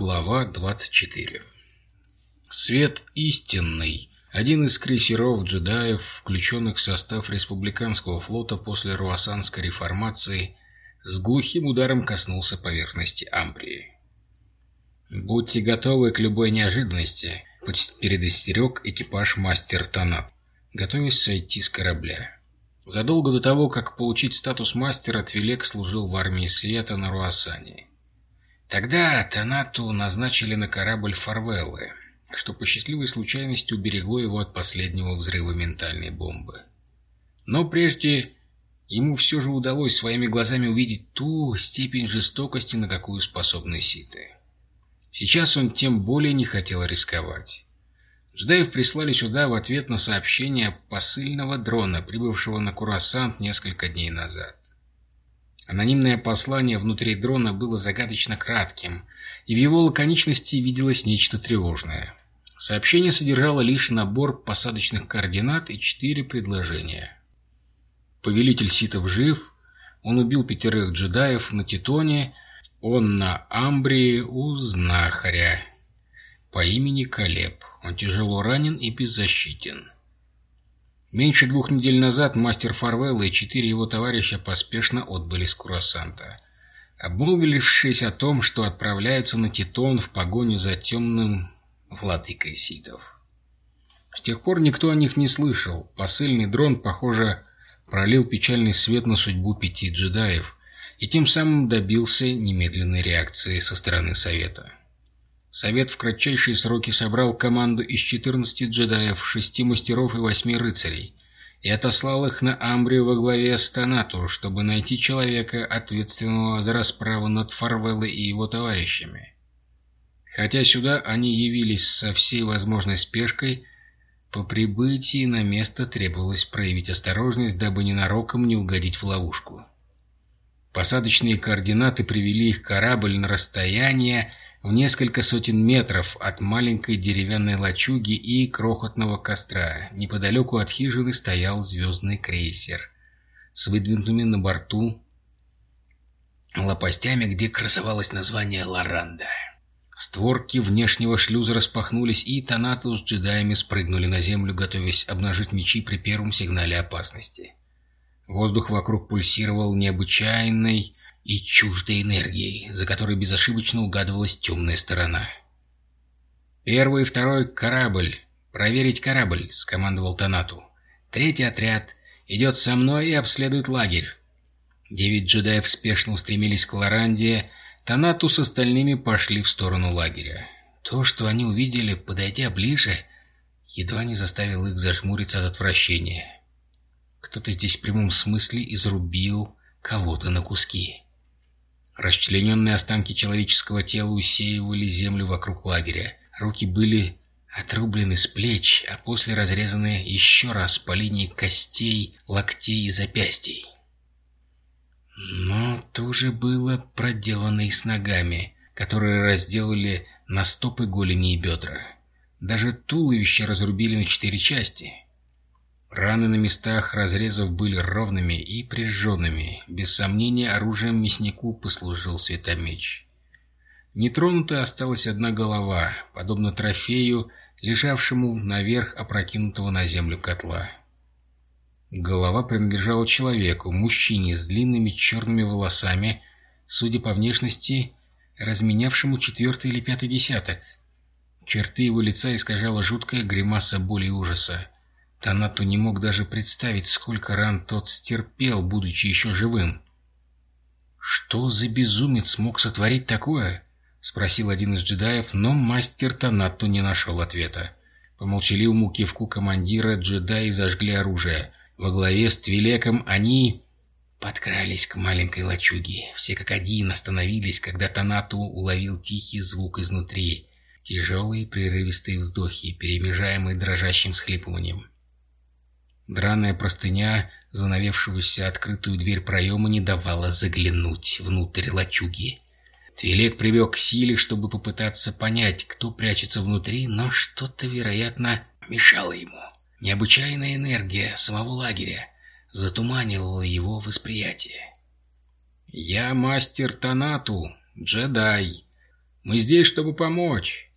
Глава 24 Свет истинный, один из крейсеров джедаев, включенных в состав республиканского флота после руассанской реформации, с глухим ударом коснулся поверхности Амбрии. «Будьте готовы к любой неожиданности», — предостерег экипаж мастер Танат, готовясь сойти с корабля. Задолго до того, как получить статус мастера, Твилек служил в армии света на Руассане. Тогда Танату назначили на корабль Фарвеллы, что по счастливой случайности уберегло его от последнего взрыва ментальной бомбы. Но прежде ему все же удалось своими глазами увидеть ту степень жестокости, на какую способны ситы. Сейчас он тем более не хотел рисковать. Джедаев прислали сюда в ответ на сообщение посыльного дрона, прибывшего на Курасант несколько дней назад. Анонимное послание внутри дрона было загадочно кратким, и в его лаконичности виделось нечто тревожное. Сообщение содержало лишь набор посадочных координат и четыре предложения. Повелитель ситов жив, он убил пятерых джедаев на Титоне, он на Амбрии у знахаря по имени Калеб. Он тяжело ранен и беззащитен. Меньше двух недель назад мастер Фарвелла и четыре его товарища поспешно отбыли с Курасанта, обмолвившись о том, что отправляются на Титон в погоню за темным владыкой ситов. С тех пор никто о них не слышал. Посыльный дрон, похоже, пролил печальный свет на судьбу пяти джедаев и тем самым добился немедленной реакции со стороны Совета. Совет в кратчайшие сроки собрал команду из 14 джедаев, шести мастеров и восьми рыцарей и отослал их на Амбрию во главе с Танату, чтобы найти человека, ответственного за расправу над Фарвеллой и его товарищами. Хотя сюда они явились со всей возможной спешкой, по прибытии на место требовалось проявить осторожность, дабы ненароком не угодить в ловушку. Посадочные координаты привели их корабль на расстояние, в несколько сотен метров от маленькой деревянной лачуги и крохотного костра. Неподалеку от хижины стоял звездный крейсер с выдвинутыми на борту лопастями, где красовалось название «Лоранда». Створки внешнего шлюза распахнулись, и Танату с джедаями спрыгнули на землю, готовясь обнажить мечи при первом сигнале опасности. Воздух вокруг пульсировал необычайной и чуждой энергией, за которой безошибочно угадывалась темная сторона. «Первый и второй корабль! Проверить корабль!» — скомандовал Танату. «Третий отряд идет со мной и обследует лагерь». Девять джедаев спешно устремились к Лоранде, Танату с остальными пошли в сторону лагеря. То, что они увидели, подойдя ближе, едва не заставило их зажмуриться от отвращения. Кто-то здесь в прямом смысле изрубил кого-то на куски. Расчлененные останки человеческого тела усеивали землю вокруг лагеря. Руки были отрублены с плеч, а после разрезаны еще раз по линии костей, локтей и запястий. Но то же было проделано и с ногами, которые разделали на стопы голени и бедра. Даже туловище разрубили на четыре части. Раны на местах разрезов были ровными и прижженными. Без сомнения, оружием мяснику послужил светомеч. Нетронутой осталась одна голова, подобно трофею, лежавшему наверх опрокинутого на землю котла. Голова принадлежала человеку, мужчине с длинными черными волосами, судя по внешности, разменявшему четвертый или пятый десяток. Черты его лица искажала жуткая гримаса боли и ужаса. Танату не мог даже представить, сколько ран тот стерпел, будучи еще живым. «Что за безумец мог сотворить такое?» — спросил один из джедаев, но мастер Танату не нашел ответа. По молчаливому кивку командира джедаи зажгли оружие. Во главе с Твилеком они подкрались к маленькой лачуге. Все как один остановились, когда Танату уловил тихий звук изнутри. Тяжелые прерывистые вздохи, перемежаемые дрожащим схлипыванием. Драная простыня, занавевшегося открытую дверь проема, не давала заглянуть внутрь лачуги. Твилек привел к силе, чтобы попытаться понять, кто прячется внутри, но что-то, вероятно, мешало ему. Необычайная энергия самого лагеря затуманивала его восприятие. «Я мастер Танату, джедай», — Мы здесь, чтобы помочь!»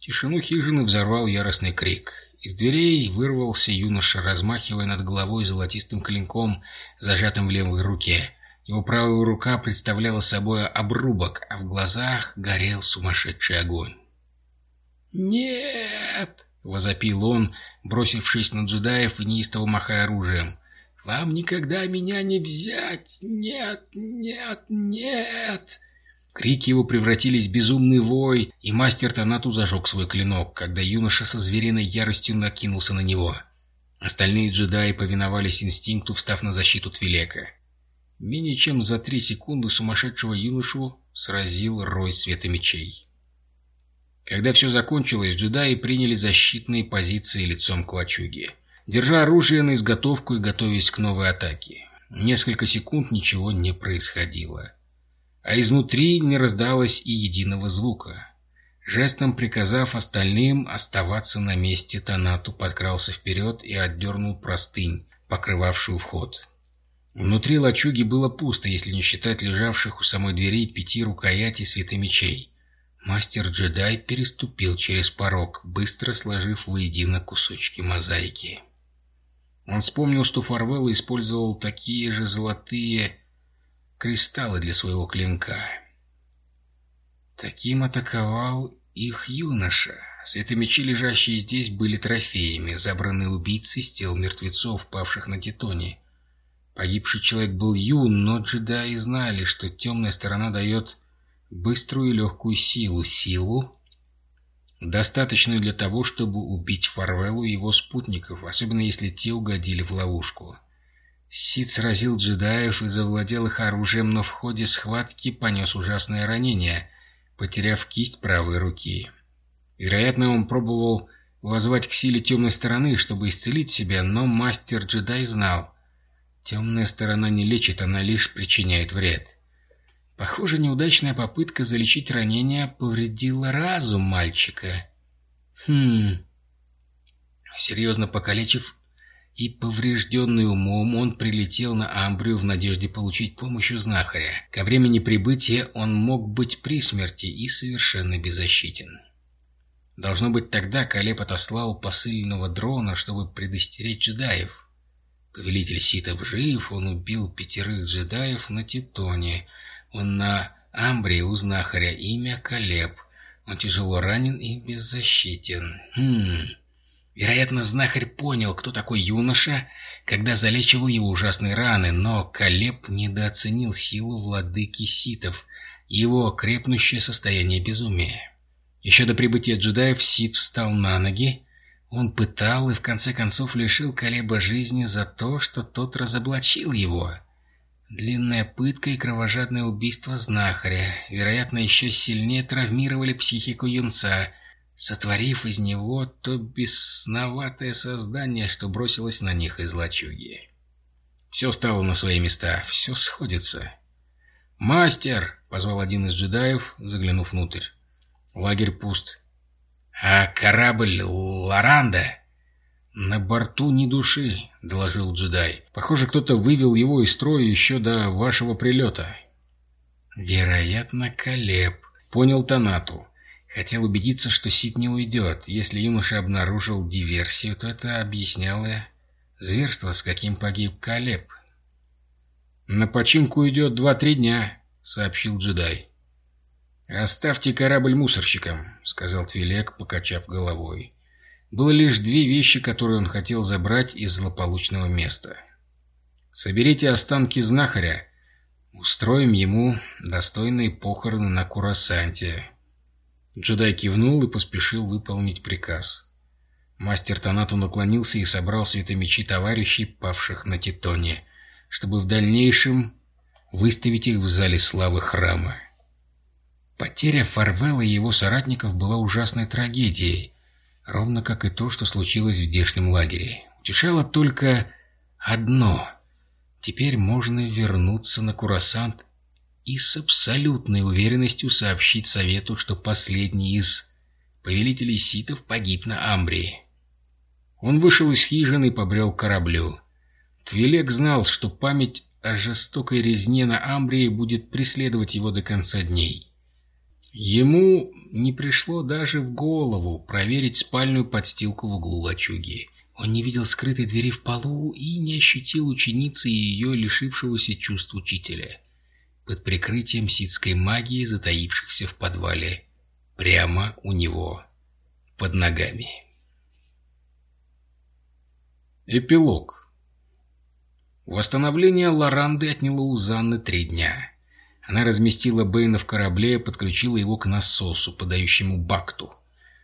Тишину хижины взорвал яростный крик. Из дверей вырвался юноша, размахивая над головой золотистым клинком, зажатым в левой руке. Его правая рука представляла собой обрубок, а в глазах горел сумасшедший огонь. «Нет!» — возопил он, бросившись на джедаев и неистово махая оружием. «Вам никогда меня не взять! Нет, нет, нет!» Крики его превратились в безумный вой, и мастер Танату зажег свой клинок, когда юноша со звериной яростью накинулся на него. Остальные джедаи повиновались инстинкту, встав на защиту Твилека. Менее чем за три секунды сумасшедшего юношу сразил рой света мечей. Когда все закончилось, джедаи приняли защитные позиции лицом к лачуге, держа оружие на изготовку и готовясь к новой атаке. Несколько секунд ничего не происходило. А изнутри не раздалось и единого звука. Жестом приказав остальным оставаться на месте, Танату подкрался вперед и отдернул простынь, покрывавшую вход. Внутри лачуги было пусто, если не считать лежавших у самой двери пяти рукоятей светомечей. Мастер-джедай переступил через порог, быстро сложив воедино кусочки мозаики. Он вспомнил, что Фарвелл использовал такие же золотые кристаллы для своего клинка. Таким атаковал их юноша. Светомечи, лежащие здесь, были трофеями, забранные убийцы с тел мертвецов, павших на Титоне. Погибший человек был юн, но джедаи знали, что темная сторона дает быструю и легкую силу. Силу, достаточную для того, чтобы убить Фарвеллу и его спутников, особенно если те угодили в ловушку. Сид сразил джедаев и завладел их оружием, но в ходе схватки понес ужасное ранение, потеряв кисть правой руки. Вероятно, он пробовал возвать к силе темной стороны, чтобы исцелить себя, но мастер-джедай знал, Темная сторона не лечит, она лишь причиняет вред. Похоже, неудачная попытка залечить ранение повредила разум мальчика. Хм... Серьезно покалечив и поврежденный умом, он прилетел на Амбрию в надежде получить помощь у знахаря. Ко времени прибытия он мог быть при смерти и совершенно беззащитен. Должно быть, тогда Калеб отослал посыльного дрона, чтобы предостеречь джедаев. Повелитель ситов жив, он убил пятерых джедаев на Титоне. Он на Амбре у знахаря имя Калеб. Он тяжело ранен и беззащитен. Хм... Вероятно, знахарь понял, кто такой юноша, когда залечивал его ужасные раны, но Калеб недооценил силу владыки ситов и его крепнущее состояние безумия. Еще до прибытия джедаев Сит встал на ноги он пытал и в конце концов лишил Калеба жизни за то, что тот разоблачил его. Длинная пытка и кровожадное убийство знахаря, вероятно, еще сильнее травмировали психику юнца, сотворив из него то бесноватое создание, что бросилось на них из лачуги. Все стало на свои места, все сходится. «Мастер!» — позвал один из джедаев, заглянув внутрь. Лагерь пуст. «А корабль Лоранда?» «На борту ни души», — доложил джедай. «Похоже, кто-то вывел его из строя еще до вашего прилета». «Вероятно, Калеб», — понял Танату. Хотел убедиться, что Сид не уйдет. Если юноша обнаружил диверсию, то это объясняло зверство, с каким погиб Калеб. «На починку идет два-три дня», — сообщил джедай. «Оставьте корабль мусорщикам», — сказал Твилек, покачав головой. Было лишь две вещи, которые он хотел забрать из злополучного места. «Соберите останки знахаря. Устроим ему достойные похороны на Курасанте». Джедай кивнул и поспешил выполнить приказ. Мастер Танату наклонился и собрал светомечи товарищей, павших на Титоне, чтобы в дальнейшем выставить их в зале славы храма. Потеря Фарвелла и его соратников была ужасной трагедией, ровно как и то, что случилось в здешнем лагере. Утешало только одно. Теперь можно вернуться на Курасант и с абсолютной уверенностью сообщить Совету, что последний из повелителей ситов погиб на Амбрии. Он вышел из хижины и побрел к кораблю. Твилек знал, что память о жестокой резне на Амбрии будет преследовать его до конца дней. Ему не пришло даже в голову проверить спальную подстилку в углу лачуги. Он не видел скрытой двери в полу и не ощутил ученицы и ее лишившегося чувств учителя под прикрытием ситской магии, затаившихся в подвале прямо у него под ногами. Эпилог Восстановление Лоранды отняло у Занны три дня. Она разместила Бэйна в корабле и подключила его к насосу, подающему бакту,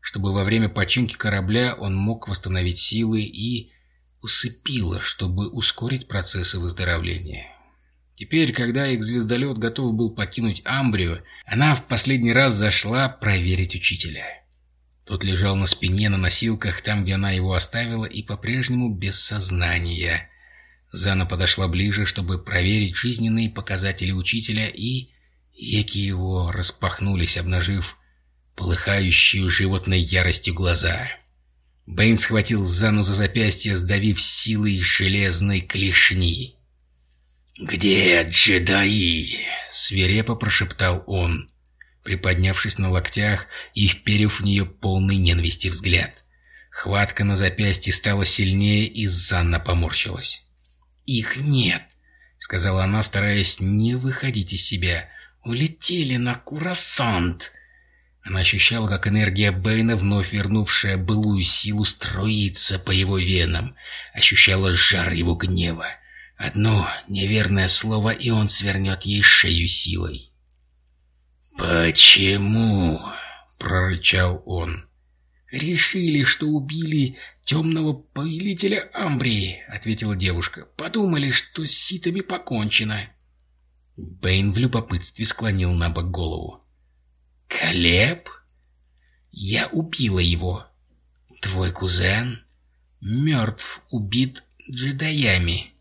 чтобы во время починки корабля он мог восстановить силы и усыпила, чтобы ускорить процессы выздоровления. Теперь, когда их звездолет готов был покинуть Амбрию, она в последний раз зашла проверить учителя. Тот лежал на спине на носилках, там, где она его оставила, и по-прежнему без сознания. Зана подошла ближе, чтобы проверить жизненные показатели учителя, и веки его распахнулись, обнажив полыхающую животной яростью глаза. Бэйн схватил Зану за запястье, сдавив силой железной клешни. «Где джедаи?» — свирепо прошептал он, приподнявшись на локтях и вперев в нее полный ненависти взгляд. Хватка на запястье стала сильнее, и Занна поморщилась. «Их нет», — сказала она, стараясь не выходить из себя. «Улетели на Курасант». Она ощущала, как энергия Бэйна, вновь вернувшая былую силу, струится по его венам. Ощущала жар его гнева. Одно неверное слово, и он свернет ей шею силой. «Почему?» — прорычал он. «Решили, что убили темного повелителя Амбрии», — ответила девушка. «Подумали, что с ситами покончено». Бэйн в любопытстве склонил на бок голову. «Колеб? Я убила его. Твой кузен мертв, убит джедаями».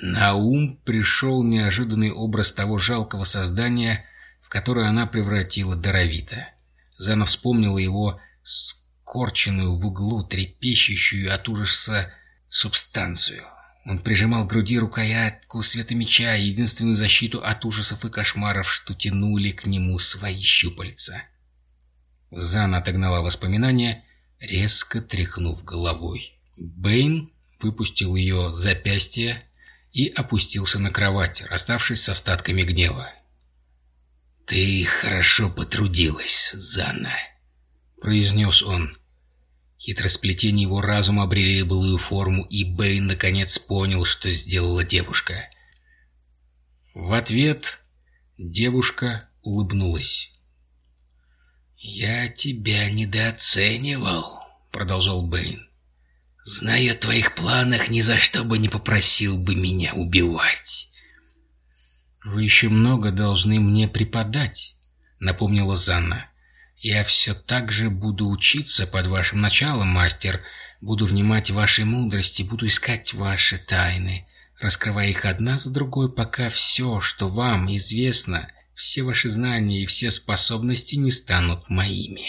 На ум пришел неожиданный образ того жалкого создания, в которое она превратила Доровита. Зана вспомнила его скорченную в углу, трепещущую от ужаса субстанцию. Он прижимал к груди рукоятку света меча, единственную защиту от ужасов и кошмаров, что тянули к нему свои щупальца. Зана отогнала воспоминания, резко тряхнув головой. Бэйн выпустил ее запястье и опустился на кровать, расставшись с остатками гнева. «Ты хорошо потрудилась, Занна», — произнес он. Хитросплетение его разума обрели былую форму, и Бэйн наконец понял, что сделала девушка. В ответ девушка улыбнулась. «Я тебя недооценивал», — продолжал Бэйн. Зная о твоих планах, ни за что бы не попросил бы меня убивать. «Вы еще много должны мне преподать», — напомнила Занна. «Я все так же буду учиться под вашим началом, мастер, буду внимать вашей мудрости, буду искать ваши тайны, раскрывая их одна за другой, пока все, что вам известно, все ваши знания и все способности не станут моими.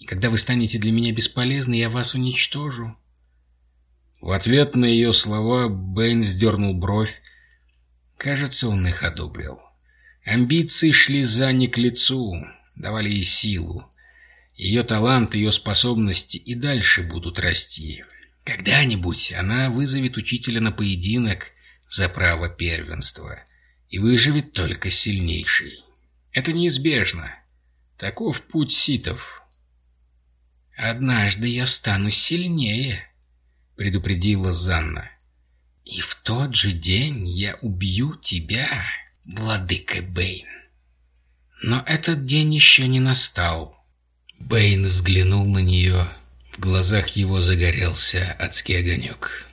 И когда вы станете для меня бесполезны, я вас уничтожу». В ответ на ее слова Бэйн вздернул бровь. Кажется, он их одобрил. Амбиции шли за не к лицу, давали ей силу. Ее талант, ее способности и дальше будут расти. Когда-нибудь она вызовет учителя на поединок за право первенства. И выживет только сильнейший. Это неизбежно. Таков путь ситов. «Однажды я стану сильнее», предупредила Занна. «И в тот же день я убью тебя, владыка Бэйн». Но этот день еще не настал. Бэйн взглянул на нее. В глазах его загорелся адский огонек.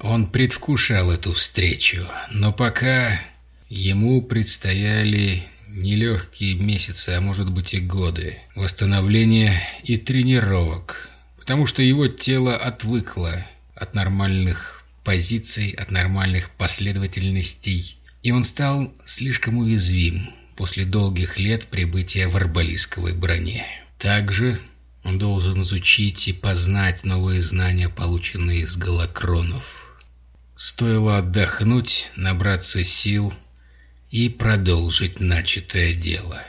Он предвкушал эту встречу, но пока ему предстояли нелегкие месяцы, а может быть и годы, восстановления и тренировок, потому что его тело отвыкло от нормальных позиций, от нормальных последовательностей, и он стал слишком уязвим после долгих лет прибытия в арбалистковой броне. Также он должен изучить и познать новые знания, полученные из голокронов. Стоило отдохнуть, набраться сил и продолжить начатое дело.